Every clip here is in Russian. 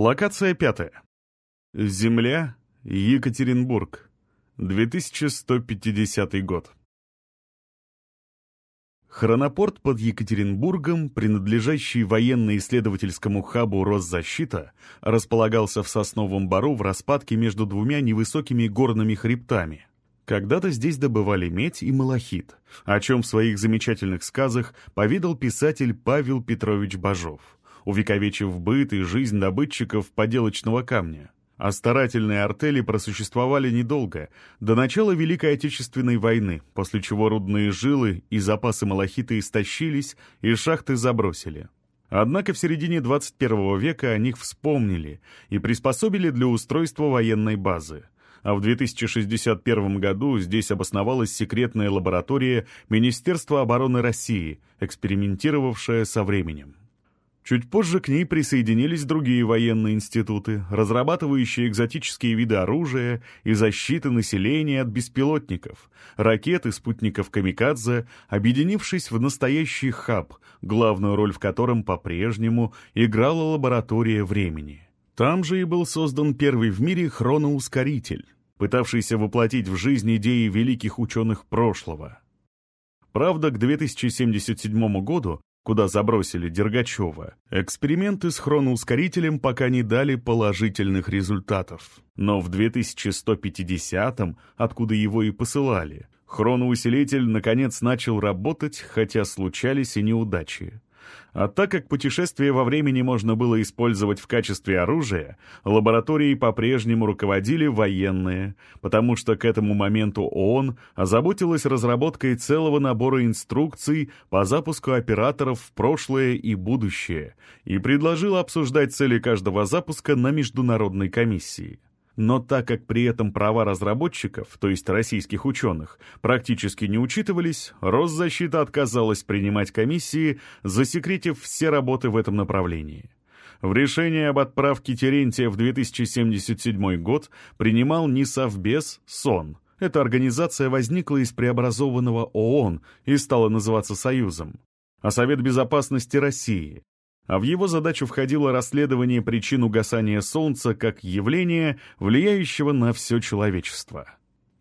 Локация пятая. Земля, Екатеринбург, 2150 год. Хронопорт под Екатеринбургом, принадлежащий военно-исследовательскому хабу Росзащита, располагался в Сосновом Бару в распадке между двумя невысокими горными хребтами. Когда-то здесь добывали медь и малахит, о чем в своих замечательных сказах повидал писатель Павел Петрович Бажов, увековечив быт и жизнь добытчиков поделочного камня. А старательные артели просуществовали недолго, до начала Великой Отечественной войны, после чего рудные жилы и запасы малахита истощились и шахты забросили. Однако в середине 21 века о них вспомнили и приспособили для устройства военной базы. А в 2061 году здесь обосновалась секретная лаборатория Министерства обороны России, экспериментировавшая со временем. Чуть позже к ней присоединились другие военные институты, разрабатывающие экзотические виды оружия и защиты населения от беспилотников, ракет и спутников «Камикадзе», объединившись в настоящий хаб, главную роль в котором по-прежнему играла лаборатория времени. Там же и был создан первый в мире хроноускоритель, пытавшийся воплотить в жизнь идеи великих ученых прошлого. Правда, к 2077 году куда забросили Дергачева, эксперименты с хроноускорителем пока не дали положительных результатов. Но в 2150-м, откуда его и посылали, хроноусилитель наконец начал работать, хотя случались и неудачи. А так как путешествие во времени можно было использовать в качестве оружия, лабораторией по-прежнему руководили военные, потому что к этому моменту ООН озаботилась разработкой целого набора инструкций по запуску операторов в прошлое и будущее и предложила обсуждать цели каждого запуска на международной комиссии но так как при этом права разработчиков, то есть российских ученых, практически не учитывались, Росзащита отказалась принимать комиссии, засекретив все работы в этом направлении. В решении об отправке Терентия в 2077 год принимал не Совбез, СОН. Эта организация возникла из преобразованного ООН и стала называться Союзом. А Совет Безопасности России, а в его задачу входило расследование причин угасания Солнца как явления, влияющего на все человечество.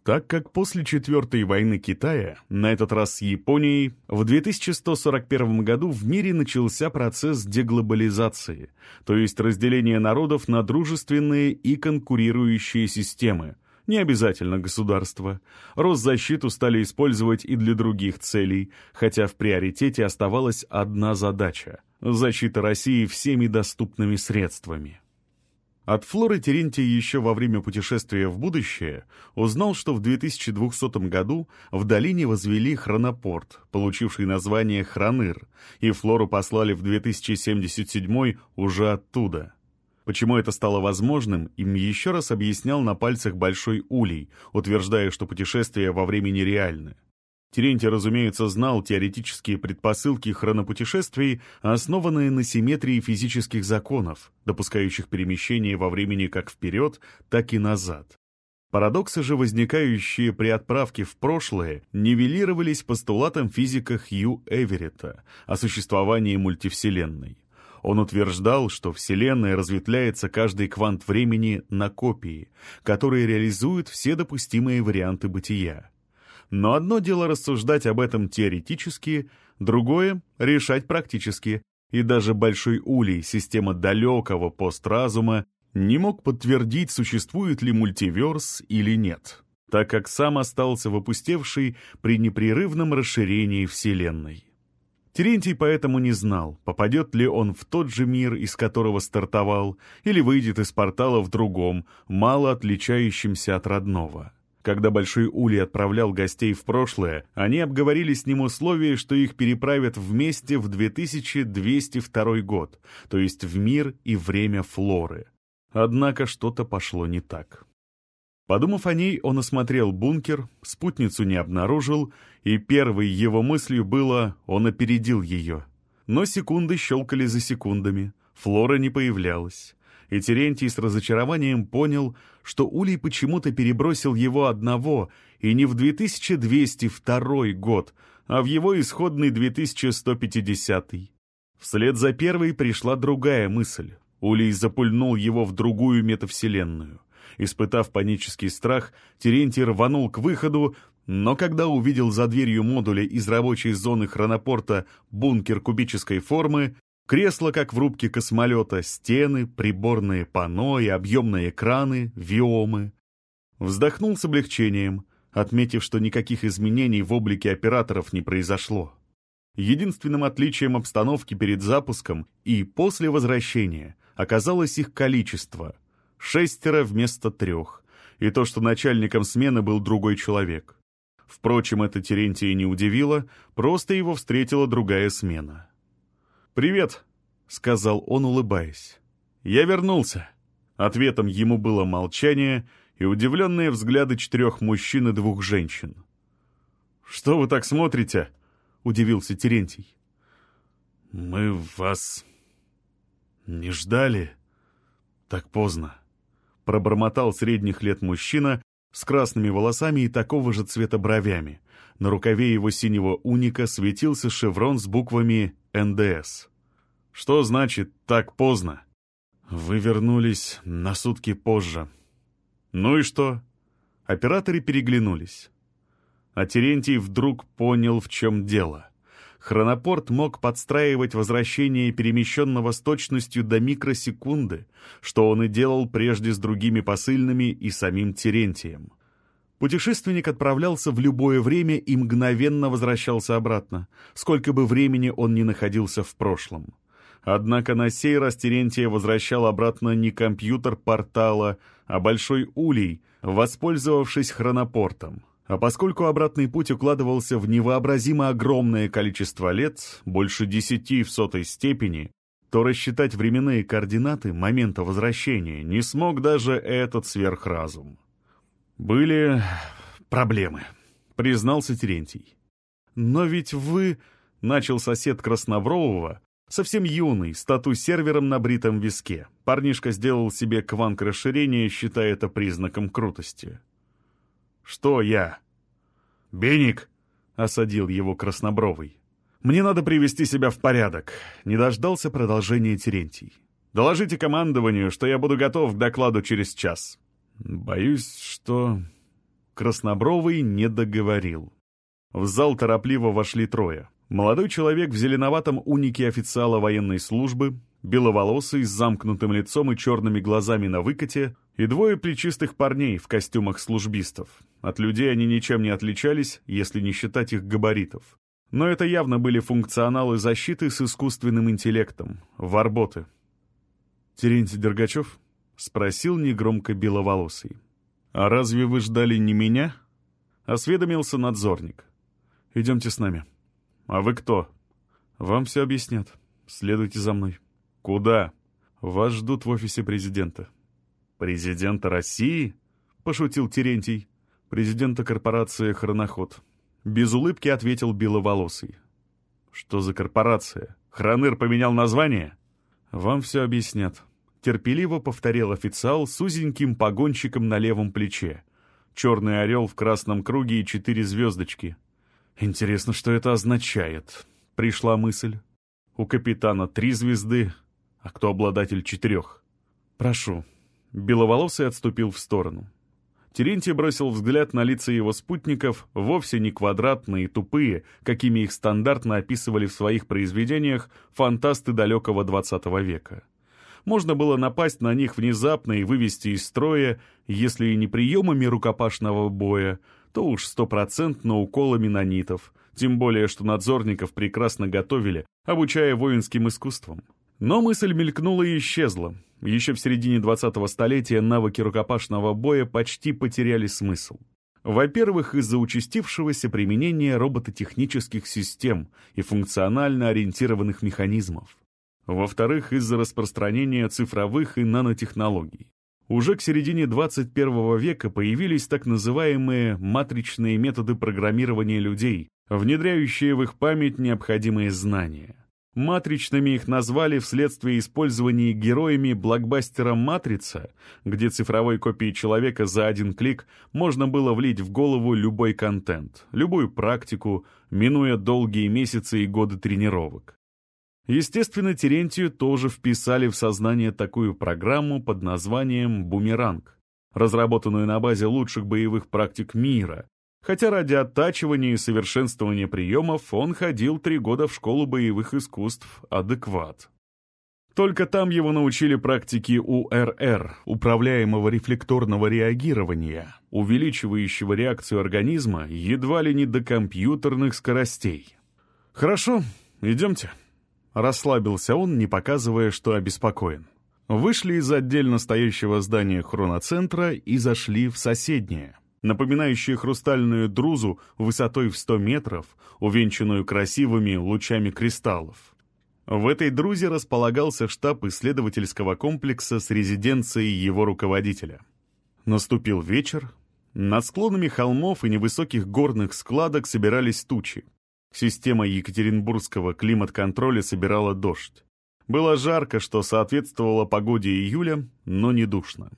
Так как после Четвертой войны Китая, на этот раз с Японией, в 2141 году в мире начался процесс деглобализации, то есть разделение народов на дружественные и конкурирующие системы, не обязательно государство. Росзащиту стали использовать и для других целей, хотя в приоритете оставалась одна задача – защита России всеми доступными средствами. От Флоры Терентий еще во время путешествия в будущее узнал, что в 2200 году в долине возвели хронопорт, получивший название Хроныр, и Флору послали в 2077 уже оттуда. Почему это стало возможным, им еще раз объяснял на пальцах Большой Улей, утверждая, что путешествия во времени реальны. Терентий, разумеется, знал теоретические предпосылки хронопутешествий, основанные на симметрии физических законов, допускающих перемещение во времени как вперед, так и назад. Парадоксы же, возникающие при отправке в прошлое, нивелировались постулатом физика Хью Эверетта о существовании мультивселенной. Он утверждал, что Вселенная разветвляется каждый квант времени на копии, которые реализуют все допустимые варианты бытия. Но одно дело рассуждать об этом теоретически, другое — решать практически, и даже Большой Улей, система далекого постразума, не мог подтвердить, существует ли мультиверс или нет, так как сам остался в опустевшей при непрерывном расширении Вселенной. Терентий поэтому не знал, попадет ли он в тот же мир, из которого стартовал, или выйдет из портала в другом, мало отличающемся от родного. Когда Большой Улей отправлял гостей в прошлое, они обговорили с ним условие, что их переправят вместе в 2202 год, то есть в мир и время Флоры. Однако что-то пошло не так. Подумав о ней, он осмотрел бункер, спутницу не обнаружил, и первой его мыслью было «он опередил ее». Но секунды щелкали за секундами, Флора не появлялась. И Терентий с разочарованием понял, что Улей почему-то перебросил его одного, и не в 2202 год, а в его исходный 2150. Вслед за первой пришла другая мысль. Улей запульнул его в другую метавселенную. Испытав панический страх, Терентий рванул к выходу, но когда увидел за дверью модуля из рабочей зоны хронопорта бункер кубической формы, кресло, как в рубке космолета, стены, приборные панно и объемные экраны, виомы, вздохнул с облегчением, отметив, что никаких изменений в облике операторов не произошло. Единственным отличием обстановки перед запуском и после возвращения оказалось их количество — шестеро вместо трех, и то, что начальником смены был другой человек. Впрочем, это Терентия не удивило, просто его встретила другая смена. «Привет», — сказал он, улыбаясь. «Я вернулся». Ответом ему было молчание и удивленные взгляды четырех мужчин и двух женщин. «Что вы так смотрите?» удивился Терентий. «Мы вас не ждали так поздно», — пробормотал средних лет мужчина с красными волосами и такого же цвета бровями. На рукаве его синего уника светился шеврон с буквами «НДС». «Что значит «так поздно»?» «Вы вернулись на сутки позже». «Ну и что?» Операторы переглянулись а Терентий вдруг понял, в чем дело. Хронопорт мог подстраивать возвращение перемещенного с точностью до микросекунды, что он и делал прежде с другими посыльными и самим Терентием. Путешественник отправлялся в любое время и мгновенно возвращался обратно, сколько бы времени он ни находился в прошлом. Однако на сей раз Терентия возвращал обратно не компьютер портала, а большой улей, воспользовавшись хронопортом. А поскольку обратный путь укладывался в невообразимо огромное количество лет, больше десяти в сотой степени, то рассчитать временные координаты момента возвращения не смог даже этот сверхразум. «Были проблемы», — признался Терентий. «Но ведь вы...» — начал сосед Краснобрового, совсем юный, статус-сервером на бритом виске. Парнишка сделал себе кванк расширения, считая это признаком крутости. «Что я?» «Беник!» — осадил его Краснобровый. «Мне надо привести себя в порядок», — не дождался продолжения Терентий. «Доложите командованию, что я буду готов к докладу через час». «Боюсь, что...» Краснобровый не договорил. В зал торопливо вошли трое. Молодой человек в зеленоватом унике официала военной службы, беловолосый, с замкнутым лицом и черными глазами на выкате, и двое плечистых парней в костюмах службистов. От людей они ничем не отличались, если не считать их габаритов. Но это явно были функционалы защиты с искусственным интеллектом, варботы. «Терентий Дергачев?» — спросил негромко беловолосый. «А разве вы ждали не меня?» — осведомился надзорник. «Идемте с нами». «А вы кто?» «Вам все объяснят. Следуйте за мной». «Куда?» «Вас ждут в офисе президента». «Президента России?» — пошутил Терентий. «Президента корпорации «Хроноход». Без улыбки ответил Беловолосый. «Что за корпорация? Хроныр поменял название?» «Вам все объяснят», — терпеливо повторил официал с узеньким погонщиком на левом плече. Черный орел в красном круге и четыре звездочки. «Интересно, что это означает?» — пришла мысль. «У капитана три звезды, а кто обладатель четырех? Прошу». Беловолосый отступил в сторону. Терентий бросил взгляд на лица его спутников, вовсе не квадратные и тупые, какими их стандартно описывали в своих произведениях фантасты далекого XX века. Можно было напасть на них внезапно и вывести из строя, если и не приемами рукопашного боя, то уж стопроцентно уколами нанитов, тем более что надзорников прекрасно готовили, обучая воинским искусствам. Но мысль мелькнула и исчезла. Еще в середине 20-го столетия навыки рукопашного боя почти потеряли смысл. Во-первых, из-за участившегося применения робототехнических систем и функционально ориентированных механизмов. Во-вторых, из-за распространения цифровых и нанотехнологий. Уже к середине 21 века появились так называемые матричные методы программирования людей, внедряющие в их память необходимые знания. Матричными их назвали вследствие использования героями блокбастера «Матрица», где цифровой копией человека за один клик можно было влить в голову любой контент, любую практику, минуя долгие месяцы и годы тренировок. Естественно, Терентию тоже вписали в сознание такую программу под названием «Бумеранг», разработанную на базе лучших боевых практик мира, хотя ради оттачивания и совершенствования приемов он ходил три года в школу боевых искусств «Адекват». Только там его научили практике УРР, управляемого рефлекторного реагирования, увеличивающего реакцию организма едва ли не до компьютерных скоростей. «Хорошо, идемте», Расслабился он, не показывая, что обеспокоен. Вышли из отдельно стоящего здания хроноцентра и зашли в соседнее, напоминающее хрустальную друзу высотой в 100 метров, увенчанную красивыми лучами кристаллов. В этой друзе располагался штаб исследовательского комплекса с резиденцией его руководителя. Наступил вечер. Над склонами холмов и невысоких горных складок собирались тучи. Система Екатеринбургского климат-контроля собирала дождь. Было жарко, что соответствовало погоде июля, но не душно.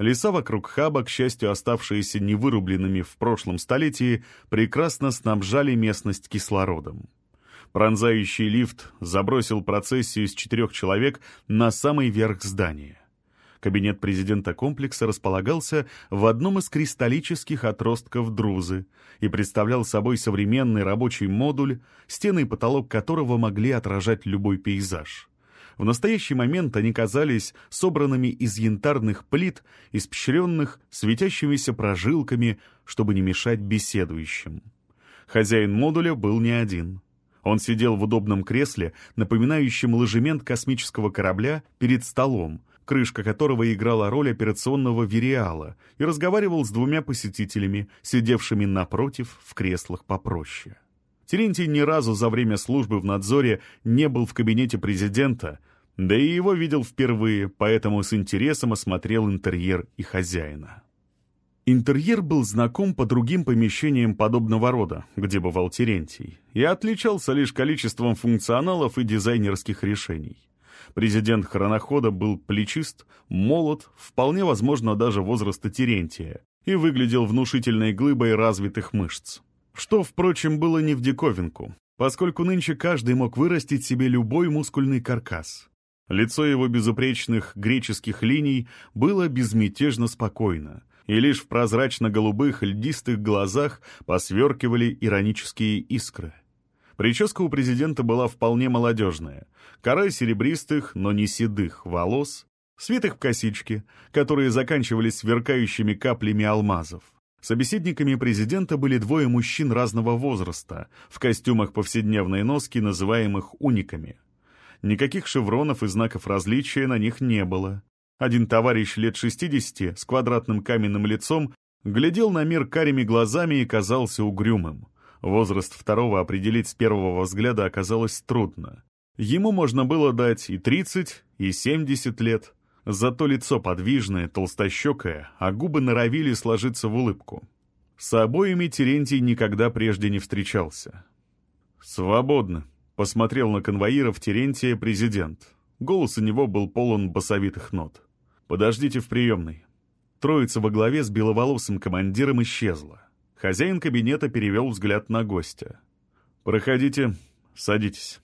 Леса вокруг хаба, к счастью, оставшиеся невырубленными в прошлом столетии, прекрасно снабжали местность кислородом. Пронзающий лифт забросил процессию из четырех человек на самый верх здания. Кабинет президента комплекса располагался в одном из кристаллических отростков Друзы и представлял собой современный рабочий модуль, стены и потолок которого могли отражать любой пейзаж. В настоящий момент они казались собранными из янтарных плит, испещренных светящимися прожилками, чтобы не мешать беседующим. Хозяин модуля был не один. Он сидел в удобном кресле, напоминающем ложемент космического корабля, перед столом, крышка которого играла роль операционного вериала, и разговаривал с двумя посетителями, сидевшими напротив в креслах попроще. Терентий ни разу за время службы в надзоре не был в кабинете президента, да и его видел впервые, поэтому с интересом осмотрел интерьер и хозяина. Интерьер был знаком по другим помещениям подобного рода, где бывал Терентий, и отличался лишь количеством функционалов и дизайнерских решений. Президент хронохода был плечист, молод, вполне возможно даже возраста Терентия, и выглядел внушительной глыбой развитых мышц. Что, впрочем, было не в диковинку, поскольку нынче каждый мог вырастить себе любой мускульный каркас. Лицо его безупречных греческих линий было безмятежно спокойно, и лишь в прозрачно-голубых льдистых глазах посверкивали иронические искры. Прическа у президента была вполне молодежная. Кора серебристых, но не седых волос, свитых в косички, которые заканчивались сверкающими каплями алмазов. Собеседниками президента были двое мужчин разного возраста, в костюмах повседневной носки, называемых униками. Никаких шевронов и знаков различия на них не было. Один товарищ лет 60 с квадратным каменным лицом глядел на мир карими глазами и казался угрюмым. Возраст второго определить с первого взгляда оказалось трудно. Ему можно было дать и 30, и 70 лет. Зато лицо подвижное, толстощекое, а губы норовили сложиться в улыбку. С обоими Терентий никогда прежде не встречался. «Свободно», — посмотрел на конвоиров Терентия президент. Голос у него был полон басовитых нот. «Подождите в приемной». Троица во главе с беловолосым командиром исчезла. Хозяин кабинета перевел взгляд на гостя. «Проходите, садитесь».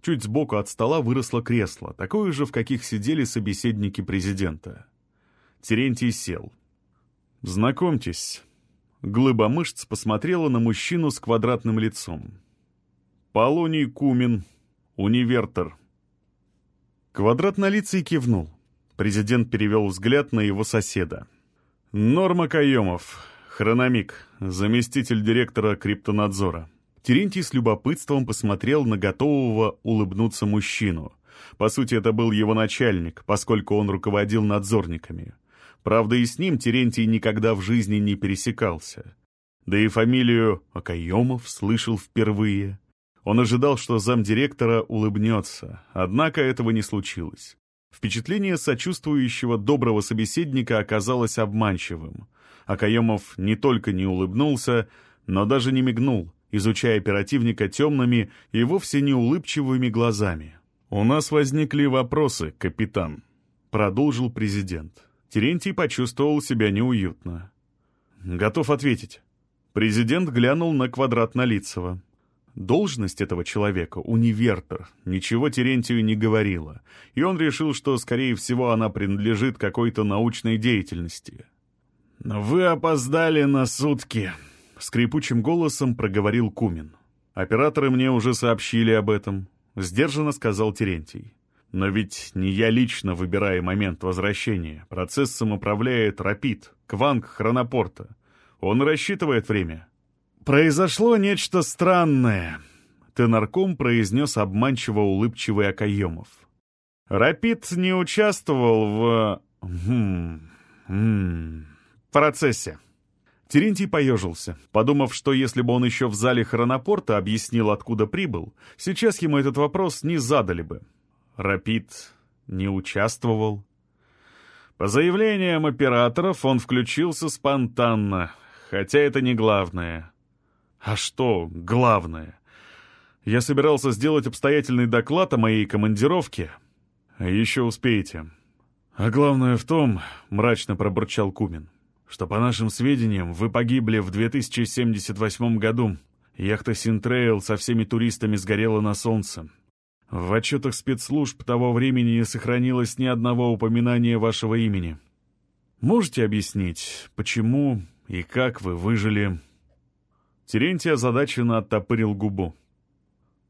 Чуть сбоку от стола выросло кресло, такое же, в каких сидели собеседники президента. Терентий сел. «Знакомьтесь». Глыба мышц посмотрела на мужчину с квадратным лицом. «Полоний Кумин, универтор». Квадратнолицый кивнул. Президент перевел взгляд на его соседа. «Норма Каемов, Хрономик, заместитель директора криптонадзора. Терентий с любопытством посмотрел на готового улыбнуться мужчину. По сути, это был его начальник, поскольку он руководил надзорниками. Правда, и с ним Терентий никогда в жизни не пересекался. Да и фамилию Акаемов слышал впервые. Он ожидал, что замдиректора улыбнется, однако этого не случилось. Впечатление сочувствующего доброго собеседника оказалось обманчивым. Акаемов не только не улыбнулся, но даже не мигнул, изучая оперативника темными и вовсе не улыбчивыми глазами. «У нас возникли вопросы, капитан», — продолжил президент. Терентий почувствовал себя неуютно. «Готов ответить». Президент глянул на квадрат Налицева. Должность этого человека, универтор, ничего Терентию не говорила, и он решил, что, скорее всего, она принадлежит какой-то научной деятельности. «Вы опоздали на сутки», — скрипучим голосом проговорил Кумин. «Операторы мне уже сообщили об этом», — сдержанно сказал Терентий. «Но ведь не я лично выбираю момент возвращения. Процессом управляет Рапид, Кванг Хронопорта. Он рассчитывает время». «Произошло нечто странное», — тенарком произнес обманчиво улыбчивый Акаемов. «Рапид не участвовал в... Хм... Хм... процессе». Терентий поежился, подумав, что если бы он еще в зале хронопорта объяснил, откуда прибыл, сейчас ему этот вопрос не задали бы. Рапид не участвовал. По заявлениям операторов он включился спонтанно, хотя это не главное. А что главное? Я собирался сделать обстоятельный доклад о моей командировке. Еще успеете. А главное в том, — мрачно пробурчал Кумин, — что, по нашим сведениям, вы погибли в 2078 году. Яхта «Синтрейл» со всеми туристами сгорела на солнце. В отчетах спецслужб того времени не сохранилось ни одного упоминания вашего имени. Можете объяснить, почему и как вы выжили?» Терентий озадаченно оттопырил губу.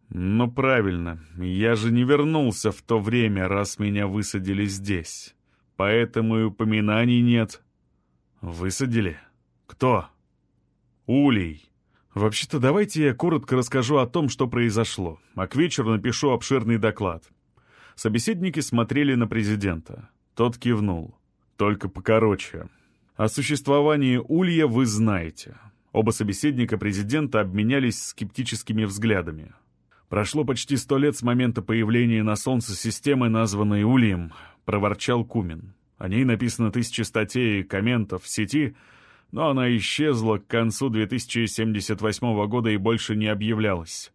«Ну правильно, я же не вернулся в то время, раз меня высадили здесь. Поэтому и упоминаний нет». «Высадили? Кто?» «Улей. Вообще-то давайте я коротко расскажу о том, что произошло, а к вечеру напишу обширный доклад». Собеседники смотрели на президента. Тот кивнул. «Только покороче. О существовании Улья вы знаете». Оба собеседника президента обменялись скептическими взглядами. «Прошло почти сто лет с момента появления на Солнце системы, названной Ульем», — проворчал Кумин. О ней написано тысячи статей и комментов в сети, но она исчезла к концу 2078 года и больше не объявлялась.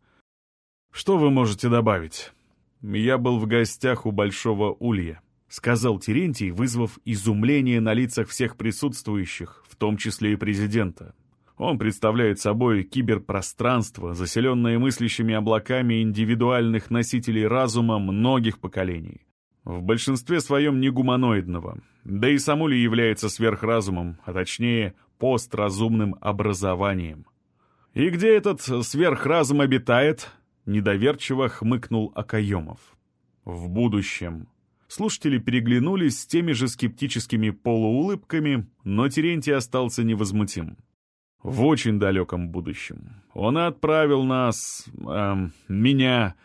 Что вы можете добавить? Я был в гостях у Большого Улья, сказал Терентий, вызвав изумление на лицах всех присутствующих, в том числе и президента. Он представляет собой киберпространство, заселенное мыслящими облаками индивидуальных носителей разума многих поколений в большинстве своем негуманоидного, да и Самули является сверхразумом, а точнее постразумным образованием. «И где этот сверхразум обитает?» — недоверчиво хмыкнул Акаемов. «В будущем». Слушатели переглянулись с теми же скептическими полуулыбками, но Терентий остался невозмутим. В очень далеком будущем. Он отправил нас, эм, меня,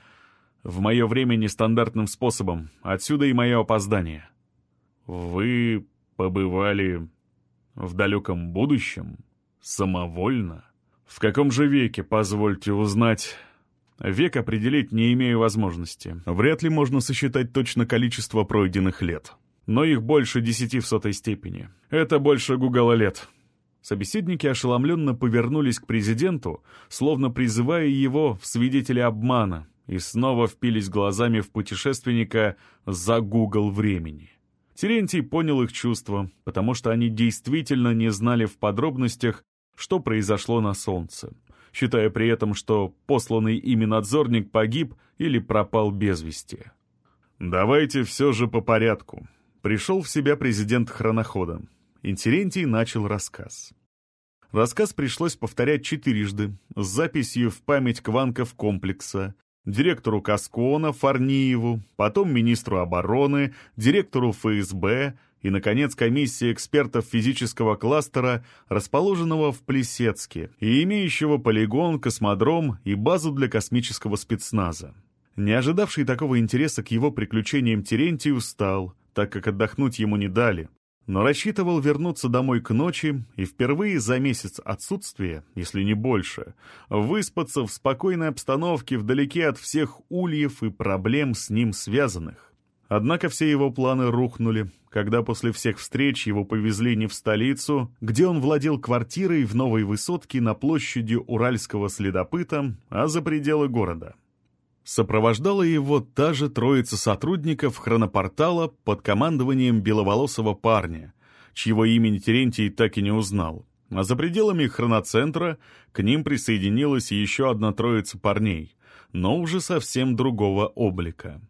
в мое время нестандартным способом, отсюда и мое опоздание. Вы побывали в далеком будущем? Самовольно? В каком же веке, позвольте узнать? Век определить не имею возможности. Вряд ли можно сосчитать точно количество пройденных лет. Но их больше десяти в сотой степени. Это больше Гугла лет. Собеседники ошеломленно повернулись к президенту, словно призывая его в свидетели обмана, и снова впились глазами в путешественника за Google времени. Терентий понял их чувства, потому что они действительно не знали в подробностях, что произошло на Солнце, считая при этом, что посланный ими надзорник погиб или пропал без вести. «Давайте все же по порядку», — пришел в себя президент хронохода. Интерентий начал рассказ. Рассказ пришлось повторять четырежды, с записью в память кванков комплекса, директору Каскона Фарниеву, потом министру обороны, директору ФСБ и, наконец, комиссии экспертов физического кластера, расположенного в Плесецке и имеющего полигон, космодром и базу для космического спецназа. Не ожидавший такого интереса к его приключениям Терентий устал, так как отдохнуть ему не дали, но рассчитывал вернуться домой к ночи и впервые за месяц отсутствия, если не больше, выспаться в спокойной обстановке вдалеке от всех ульев и проблем с ним связанных. Однако все его планы рухнули, когда после всех встреч его повезли не в столицу, где он владел квартирой в новой высотке на площади Уральского следопыта, а за пределы города. Сопровождала его та же троица сотрудников хронопортала под командованием беловолосого парня, чьего имени Терентий так и не узнал. а за пределами хроноцентра к ним присоединилась еще одна троица парней, но уже совсем другого облика.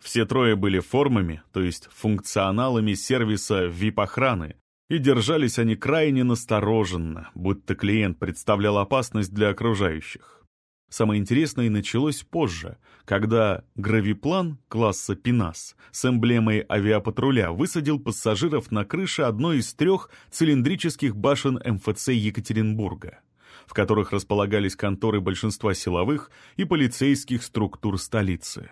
Все трое были формами, то есть функционалами сервиса VIP-охраны, и держались они крайне настороженно, будто клиент представлял опасность для окружающих. Самое интересное началось позже, когда гравиплан класса «Пинас» с эмблемой авиапатруля высадил пассажиров на крыше одной из трех цилиндрических башен МФЦ Екатеринбурга, в которых располагались конторы большинства силовых и полицейских структур столицы.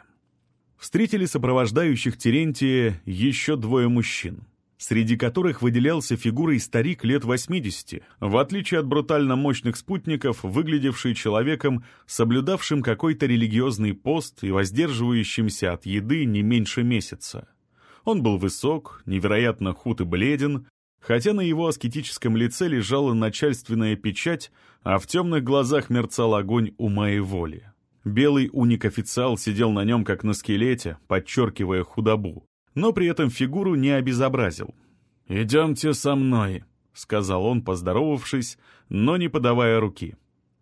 Встретили сопровождающих Терентия еще двое мужчин среди которых выделялся фигурой старик лет 80, в отличие от брутально мощных спутников, выглядевший человеком, соблюдавшим какой-то религиозный пост и воздерживающимся от еды не меньше месяца. Он был высок, невероятно худ и бледен, хотя на его аскетическом лице лежала начальственная печать, а в темных глазах мерцал огонь ума и воли. Белый уник-официал сидел на нем как на скелете, подчеркивая худобу но при этом фигуру не обезобразил. «Идемте со мной», — сказал он, поздоровавшись, но не подавая руки.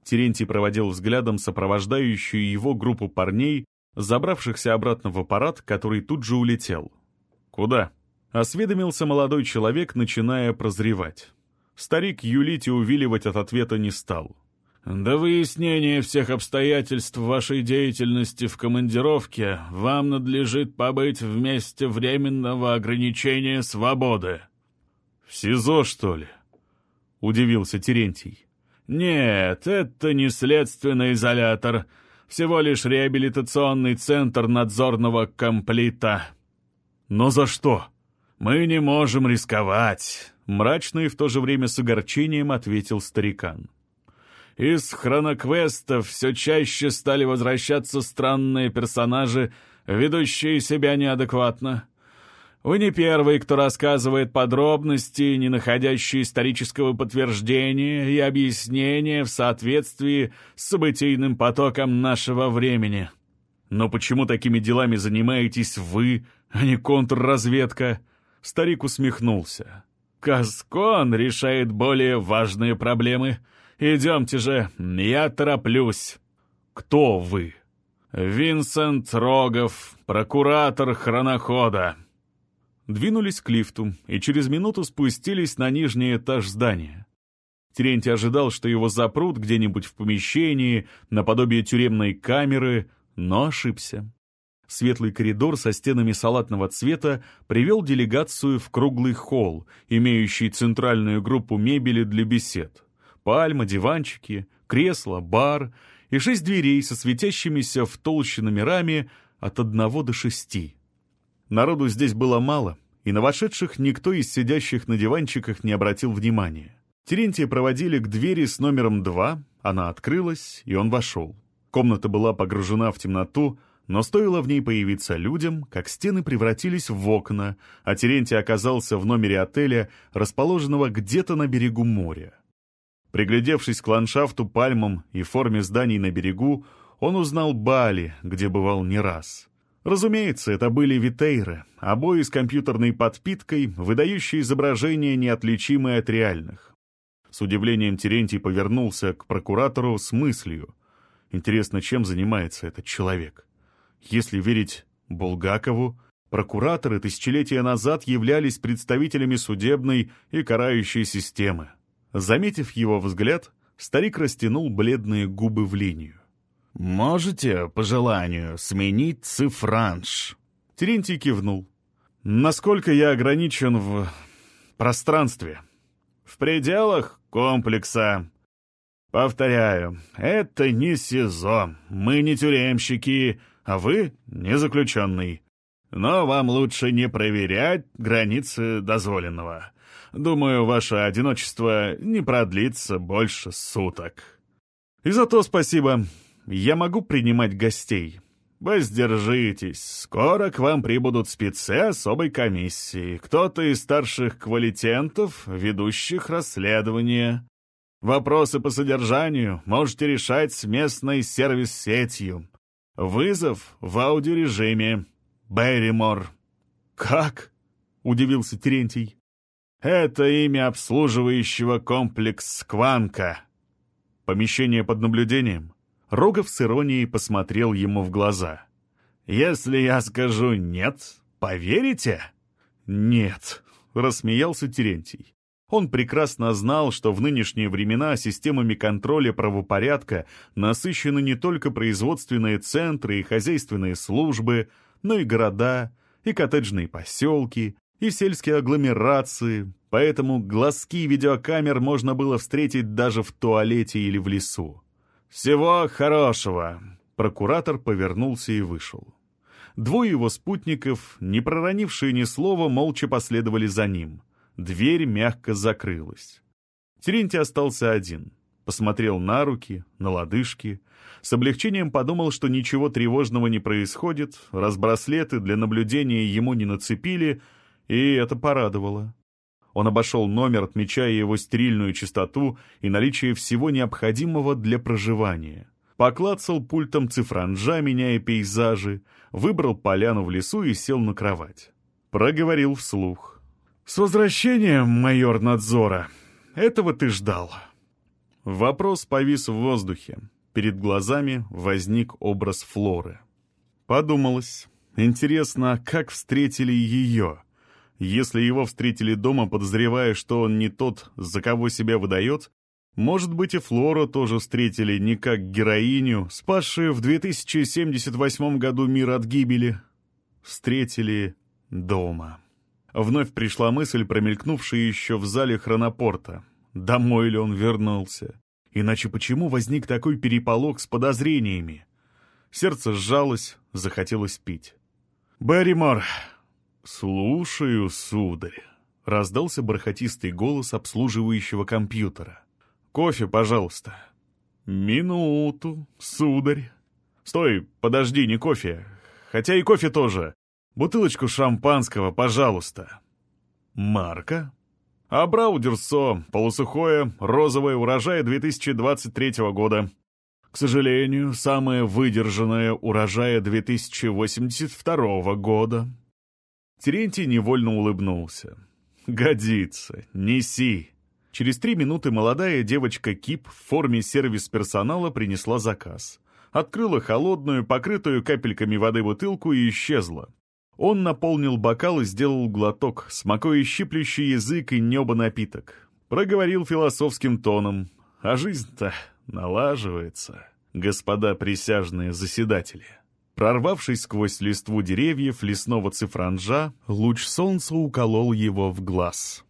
Терентий проводил взглядом сопровождающую его группу парней, забравшихся обратно в аппарат, который тут же улетел. «Куда?» — осведомился молодой человек, начиная прозревать. Старик юлить и увиливать от ответа не стал. До выяснения всех обстоятельств вашей деятельности в командировке вам надлежит побыть в месте временного ограничения свободы». «В СИЗО, что ли?» — удивился Терентий. «Нет, это не следственный изолятор, всего лишь реабилитационный центр надзорного комплита». «Но за что?» «Мы не можем рисковать», — мрачно и в то же время с огорчением ответил старикан. Из хроноквестов все чаще стали возвращаться странные персонажи, ведущие себя неадекватно. Вы не первый, кто рассказывает подробности, не находящие исторического подтверждения и объяснения в соответствии с событийным потоком нашего времени. Но почему такими делами занимаетесь вы, а не контрразведка? Старик усмехнулся. Каскон решает более важные проблемы — Идемте же, я тороплюсь. Кто вы? Винсент Рогов, прокуратор хронохода. Двинулись к лифту и через минуту спустились на нижний этаж здания. Терентий ожидал, что его запрут где-нибудь в помещении, наподобие тюремной камеры, но ошибся. Светлый коридор со стенами салатного цвета привел делегацию в круглый холл, имеющий центральную группу мебели для бесед пальма, диванчики, кресло, бар и шесть дверей со светящимися в толще номерами от одного до шести. Народу здесь было мало, и на вошедших никто из сидящих на диванчиках не обратил внимания. Терентия проводили к двери с номером два, она открылась, и он вошел. Комната была погружена в темноту, но стоило в ней появиться людям, как стены превратились в окна, а Терентий оказался в номере отеля, расположенного где-то на берегу моря. Приглядевшись к ландшафту, пальмам и форме зданий на берегу, он узнал Бали, где бывал не раз. Разумеется, это были витейры, обои с компьютерной подпиткой, выдающие изображения, неотличимые от реальных. С удивлением Терентий повернулся к прокуратору с мыслью. Интересно, чем занимается этот человек? Если верить Булгакову, прокураторы тысячелетия назад являлись представителями судебной и карающей системы. Заметив его взгляд, старик растянул бледные губы в линию. «Можете, по желанию, сменить цифранж?» Терентий кивнул. «Насколько я ограничен в пространстве?» «В пределах комплекса», «Повторяю, это не СИЗО, мы не тюремщики, а вы не заключенный. Но вам лучше не проверять границы дозволенного. Думаю, ваше одиночество не продлится больше суток. И за то спасибо. Я могу принимать гостей. Воздержитесь, скоро к вам прибудут спецы особой комиссии, кто-то из старших квалитентов, ведущих расследование. Вопросы по содержанию можете решать с местной сервис-сетью. Вызов в аудиорежиме. Берримор. «Как?» — удивился Терентий. Это имя обслуживающего комплекс «Кванка». Помещение под наблюдением. Рогов с иронией посмотрел ему в глаза. «Если я скажу «нет», поверите?» «Нет», — рассмеялся Терентий. Он прекрасно знал, что в нынешние времена системами контроля правопорядка насыщены не только производственные центры и хозяйственные службы, но и города, и коттеджные поселки, и сельские агломерации, поэтому глазки видеокамер можно было встретить даже в туалете или в лесу. «Всего хорошего!» Прокуратор повернулся и вышел. Двое его спутников, не проронившие ни слова, молча последовали за ним. Дверь мягко закрылась. Терентий остался один. Посмотрел на руки, на лодыжки. С облегчением подумал, что ничего тревожного не происходит, раз браслеты для наблюдения ему не нацепили — и это порадовало. Он обошел номер, отмечая его стерильную чистоту и наличие всего необходимого для проживания. Поклацал пультом цифранжа, меняя пейзажи, выбрал поляну в лесу и сел на кровать. Проговорил вслух. «С возвращением, майор надзора! Этого ты ждал!» Вопрос повис в воздухе. Перед глазами возник образ Флоры. Подумалось, интересно, как встретили ее — если его встретили дома, подозревая, что он не тот, за кого себя выдает, может быть, и Флору тоже встретили не как героиню, спасшую в 2078 году мир от гибели. Встретили дома. Вновь пришла мысль, промелькнувшая еще в зале хронопорта. Домой ли он вернулся? Иначе почему возник такой переполох с подозрениями? Сердце сжалось, захотелось пить. «Берримор, «Слушаю, сударь», — раздался бархатистый голос обслуживающего компьютера. «Кофе, пожалуйста». «Минуту, сударь». «Стой, подожди, не кофе. Хотя и кофе тоже. Бутылочку шампанского, пожалуйста». «Марка?» «Абрау Дюрсо, полусухое, розовое, урожая 2023 года». К сожалению, самое выдержанное урожая 2082 года. Терентий невольно улыбнулся. «Годится, неси!» Через три минуты молодая девочка Кип в форме сервис-персонала принесла заказ. Открыла холодную, покрытую капельками воды бутылку и исчезла. Он наполнил бокал и сделал глоток, смакуя щиплющий язык и небо напиток. Проговорил философским тоном. «А жизнь-то налаживается, господа присяжные заседатели». Прорвавшись сквозь листву деревьев лесного цифранжа, луч солнца уколол его в глаз.